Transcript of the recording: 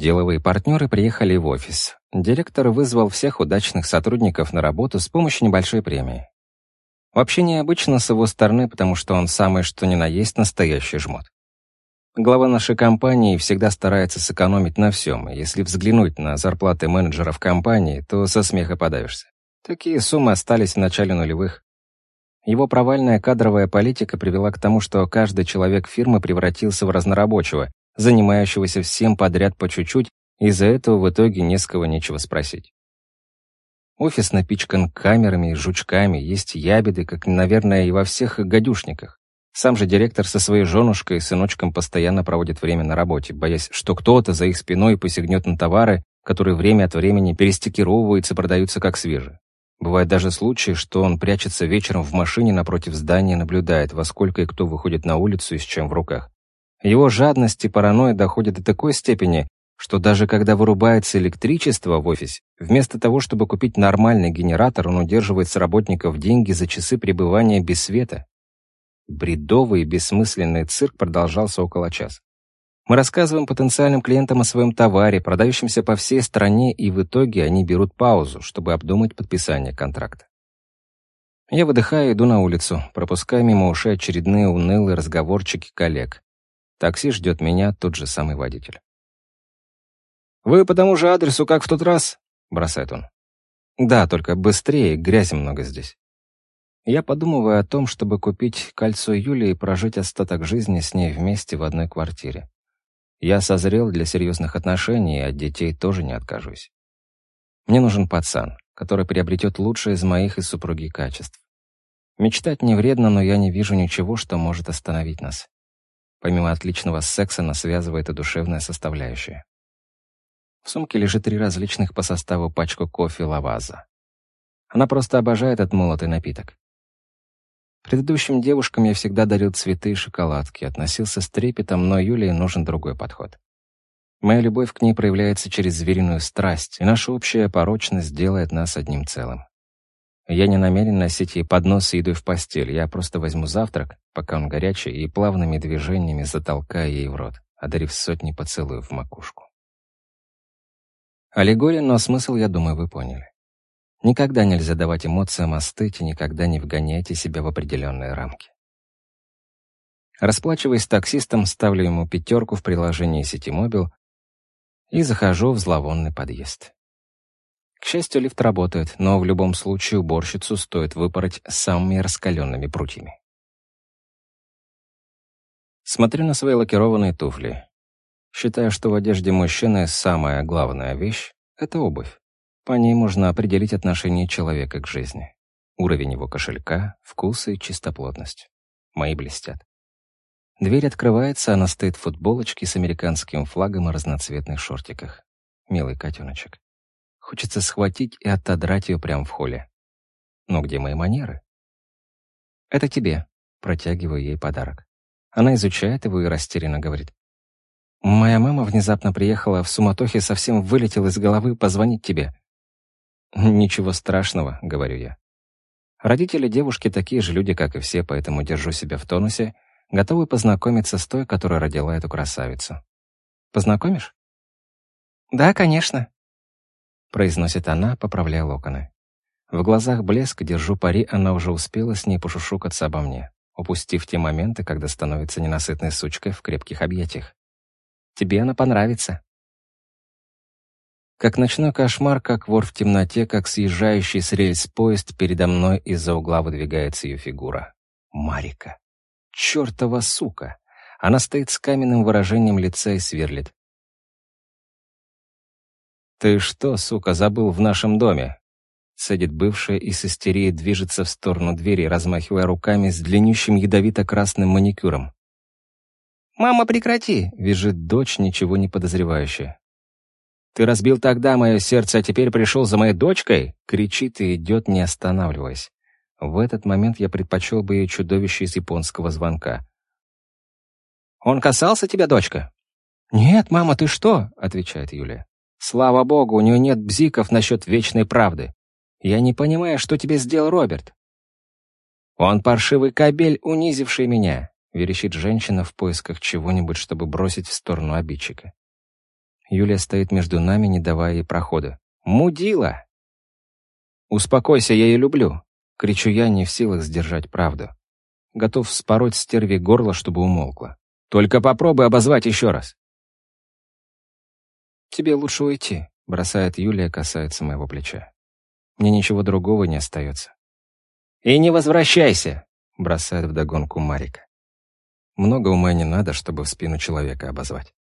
Деловые партнеры приехали в офис. Директор вызвал всех удачных сотрудников на работу с помощью небольшой премии. Вообще необычно с его стороны, потому что он самый что ни на есть настоящий жмот. Глава нашей компании всегда старается сэкономить на всем, и если взглянуть на зарплаты менеджеров компании, то со смеха подавишься. Такие суммы остались в начале нулевых. Его провальная кадровая политика привела к тому, что каждый человек фирмы превратился в разнорабочего, занимающегося всем подряд по чуть-чуть, из-за этого в итоге не с кого нечего спросить. Офис напичкан камерами и жучками, есть ябеды, как, наверное, и во всех гадюшниках. Сам же директор со своей женушкой и сыночком постоянно проводит время на работе, боясь, что кто-то за их спиной посягнет на товары, которые время от времени перестикировываются и продаются как свежие. Бывают даже случаи, что он прячется вечером в машине напротив здания и наблюдает, во сколько и кто выходит на улицу и с чем в руках. Его жадность и паранойя доходят до такой степени, что даже когда вырубается электричество в офисе, вместо того, чтобы купить нормальный генератор, он удерживает с работников деньги за часы пребывания без света. Бредовый и бессмысленный цирк продолжался около часа. Мы рассказываем потенциальным клиентам о своем товаре, продающемся по всей стране, и в итоге они берут паузу, чтобы обдумать подписание контракта. Я выдыхаю и иду на улицу, пропуская мимо ушей очередные унылые разговорчики коллег. Такси ждет меня тот же самый водитель. «Вы по тому же адресу, как в тот раз?» — бросает он. «Да, только быстрее, грязи много здесь». Я подумываю о том, чтобы купить кольцо Юлии и прожить остаток жизни с ней вместе в одной квартире. Я созрел для серьезных отношений, и от детей тоже не откажусь. Мне нужен пацан, который приобретет лучшее из моих и супруги качеств. Мечтать не вредно, но я не вижу ничего, что может остановить нас. Помимо отличного секса нас связывает и душевная составляющая. В сумке лежит три различных по составу пачку кофе «Лаваза». Она просто обожает этот молотый напиток. Предыдущим девушкам я всегда дарил цветы и шоколадки, относился с трепетом, но Юлии нужен другой подход. Моя любовь к ней проявляется через звериную страсть, и наша общая порочность делает нас одним целым. Я не намерен носить ей поднос с едой в постель, я просто возьму завтрак, пока он горячий, и плавными движениями затолкаю ей в рот, одарив сотни поцелуев в макушку. Аллегория, но смысл, я думаю, вы поняли. Никогда нельзя давать эмоциям остыть и никогда не вгоняйте себя в определенные рамки. Расплачиваясь с таксистом, ставлю ему пятерку в приложении Ситимобил и захожу в зловонный подъезд. К счастью, лифт работает, но в любом случае уборщицу стоит выпороть самыми раскаленными прутьями. Смотрю на свои лакированные туфли. Считаю, что в одежде мужчины самая главная вещь — это обувь. По ней можно определить отношение человека к жизни. Уровень его кошелька, вкусы и чистоплотность. Мои блестят. Дверь открывается, она стоит в футболочке с американским флагом и разноцветных шортиках. Милый котеночек. Хочется схватить и отодрать ее прямо в холле. Но где мои манеры? «Это тебе», — протягиваю ей подарок. Она изучает его и растерянно говорит. «Моя мама внезапно приехала в суматохе, совсем вылетел из головы позвонить тебе. «Ничего страшного», — говорю я. Родители девушки такие же люди, как и все, поэтому держу себя в тонусе, готовый познакомиться с той, которая родила эту красавицу. «Познакомишь?» «Да, конечно», — произносит она, поправляя локоны. В глазах блеск, держу пари, она уже успела с ней пошушукаться обо мне, упустив те моменты, когда становится ненасытной сучкой в крепких объятиях. «Тебе она понравится», как ночной кошмар, как вор в темноте, как съезжающий с рельс поезд, передо мной из-за угла выдвигается ее фигура. Марика. Чёртова сука. Она стоит с каменным выражением лица и сверлит. «Ты что, сука, забыл в нашем доме?» Садит бывшая и с истерией движется в сторону двери, размахивая руками с длиннющим ядовито-красным маникюром. «Мама, прекрати!» — визжит дочь, ничего не подозревающая. «Ты разбил тогда мое сердце, а теперь пришел за моей дочкой?» кричит и идет, не останавливаясь. В этот момент я предпочел бы ее чудовище из японского звонка. «Он касался тебя, дочка?» «Нет, мама, ты что?» — отвечает Юлия. «Слава богу, у нее нет бзиков насчет вечной правды. Я не понимаю, что тебе сделал Роберт». «Он паршивый кобель, унизивший меня», — верещит женщина в поисках чего-нибудь, чтобы бросить в сторону обидчика. Юлия стоит между нами, не давая ей прохода. «Мудила!» «Успокойся, я ее люблю!» Кричу я, не в силах сдержать правду. Готов вспороть стерви горло, чтобы умолкла. «Только попробуй обозвать еще раз!» «Тебе лучше уйти», — бросает Юлия, касается моего плеча. Мне ничего другого не остается. «И не возвращайся!» — бросает вдогонку Марика. Много ума не надо, чтобы в спину человека обозвать.